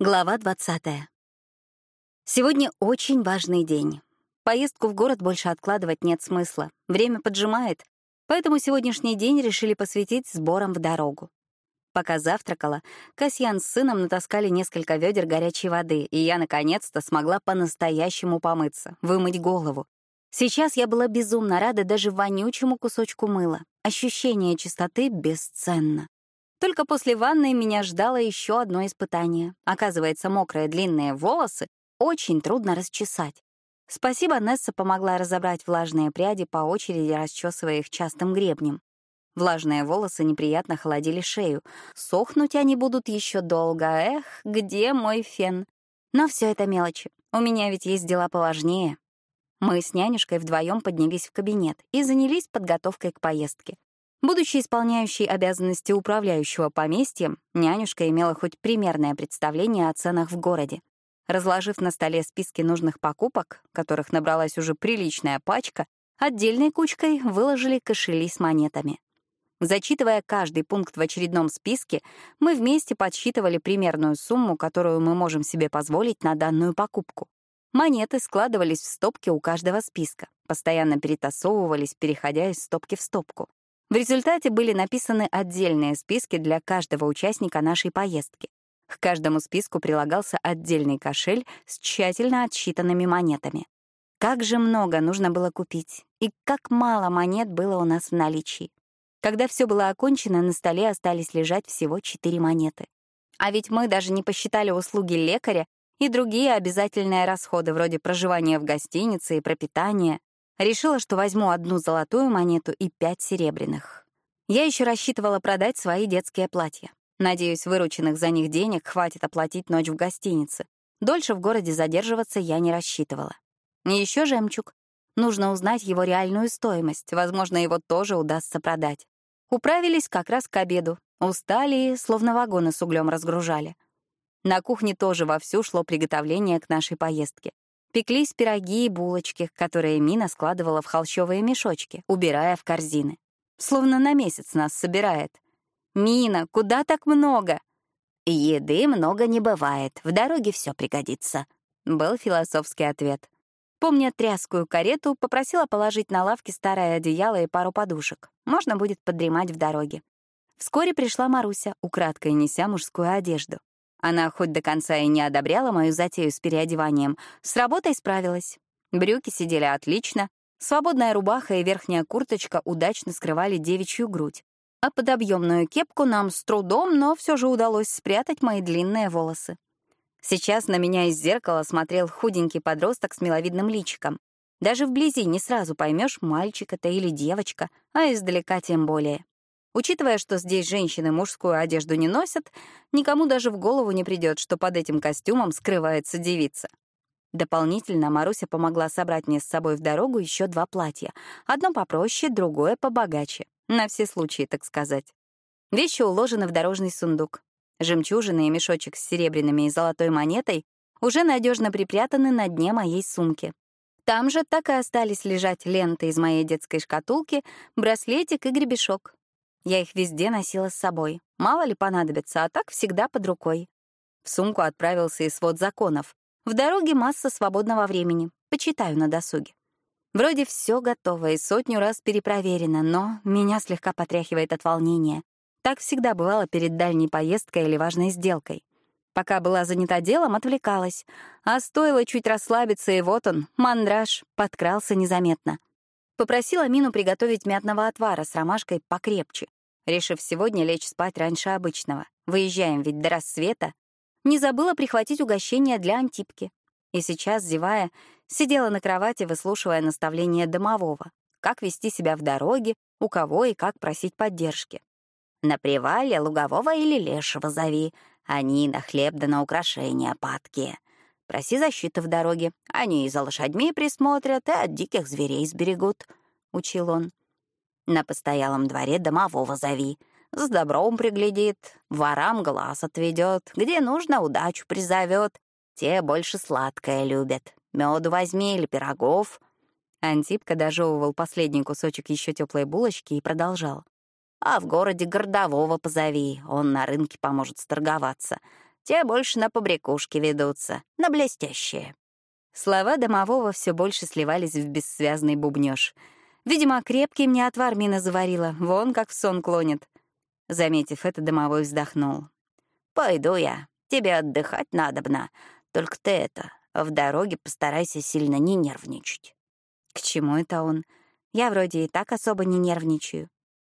Глава 20. Сегодня очень важный день. Поездку в город больше откладывать нет смысла. Время поджимает, поэтому сегодняшний день решили посвятить сборам в дорогу. Пока завтракала, Касьян с сыном натаскали несколько ведер горячей воды, и я наконец-то смогла по-настоящему помыться, вымыть голову. Сейчас я была безумно рада даже вонючему кусочку мыла. Ощущение чистоты бесценно. Только после ванны меня ждало еще одно испытание. Оказывается, мокрые длинные волосы очень трудно расчесать. Спасибо, Несса помогла разобрать влажные пряди, по очереди расчесывая их частым гребнем. Влажные волосы неприятно холодили шею. Сохнуть они будут еще долго. Эх, где мой фен? Но все это мелочи. У меня ведь есть дела поважнее. Мы с нянюшкой вдвоем поднялись в кабинет и занялись подготовкой к поездке. Будучи исполняющей обязанности управляющего поместьем, нянюшка имела хоть примерное представление о ценах в городе. Разложив на столе списки нужных покупок, которых набралась уже приличная пачка, отдельной кучкой выложили кошели с монетами. Зачитывая каждый пункт в очередном списке, мы вместе подсчитывали примерную сумму, которую мы можем себе позволить на данную покупку. Монеты складывались в стопки у каждого списка, постоянно перетасовывались, переходя из стопки в стопку. В результате были написаны отдельные списки для каждого участника нашей поездки. К каждому списку прилагался отдельный кошель с тщательно отсчитанными монетами. Как же много нужно было купить, и как мало монет было у нас в наличии. Когда все было окончено, на столе остались лежать всего четыре монеты. А ведь мы даже не посчитали услуги лекаря и другие обязательные расходы, вроде проживания в гостинице и пропитания, Решила, что возьму одну золотую монету и пять серебряных. Я еще рассчитывала продать свои детские платья. Надеюсь, вырученных за них денег хватит оплатить ночь в гостинице. Дольше в городе задерживаться я не рассчитывала. И еще жемчуг. Нужно узнать его реальную стоимость. Возможно, его тоже удастся продать. Управились как раз к обеду. Устали, словно вагоны с углем разгружали. На кухне тоже вовсю шло приготовление к нашей поездке. Пеклись пироги и булочки, которые Мина складывала в холщовые мешочки, убирая в корзины. Словно на месяц нас собирает. «Мина, куда так много?» «Еды много не бывает, в дороге все пригодится», — был философский ответ. Помня тряскую карету, попросила положить на лавке старое одеяло и пару подушек. Можно будет подремать в дороге. Вскоре пришла Маруся, украдкой неся мужскую одежду. Она хоть до конца и не одобряла мою затею с переодеванием, с работой справилась. Брюки сидели отлично, свободная рубаха и верхняя курточка удачно скрывали девичью грудь. А под объемную кепку нам с трудом, но все же удалось спрятать мои длинные волосы. Сейчас на меня из зеркала смотрел худенький подросток с миловидным личиком. Даже вблизи не сразу поймешь, мальчик это или девочка, а издалека тем более. Учитывая, что здесь женщины мужскую одежду не носят, никому даже в голову не придет, что под этим костюмом скрывается девица. Дополнительно Маруся помогла собрать мне с собой в дорогу еще два платья. Одно попроще, другое побогаче. На все случаи, так сказать. Вещи уложены в дорожный сундук. Жемчужины и мешочек с серебряными и золотой монетой уже надежно припрятаны на дне моей сумки. Там же так и остались лежать ленты из моей детской шкатулки, браслетик и гребешок. Я их везде носила с собой. Мало ли понадобится, а так всегда под рукой. В сумку отправился и свод законов. В дороге масса свободного времени. Почитаю на досуге. Вроде все готово и сотню раз перепроверено, но меня слегка потряхивает от волнения. Так всегда бывало перед дальней поездкой или важной сделкой. Пока была занята делом, отвлекалась. А стоило чуть расслабиться, и вот он, мандраж, подкрался незаметно. Попросила Мину приготовить мятного отвара с ромашкой покрепче. Решив сегодня лечь спать раньше обычного, выезжаем ведь до рассвета, не забыла прихватить угощение для Антипки. И сейчас, зевая, сидела на кровати, выслушивая наставления домового, как вести себя в дороге, у кого и как просить поддержки. «На привале лугового или лешего зови, они на хлеб да на украшения падкие. Проси защиты в дороге. Они и за лошадьми присмотрят, и от диких зверей сберегут», — учил он. «На постоялом дворе домового зови. С добром приглядит, ворам глаз отведет, где нужно удачу призовет. Те больше сладкое любят. Меду возьми или пирогов». Антипка дожевывал последний кусочек еще теплой булочки и продолжал. «А в городе городового позови, он на рынке поможет сторговаться. Те больше на побрякушки ведутся, на блестящие. Слова домового все больше сливались в бессвязный бубнёж. Видимо, крепкий мне отвар Мина заварила, вон как в сон клонит. Заметив это, домовой вздохнул. «Пойду я. Тебе отдыхать надобно. Только ты это, в дороге постарайся сильно не нервничать». К чему это он? Я вроде и так особо не нервничаю.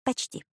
Почти.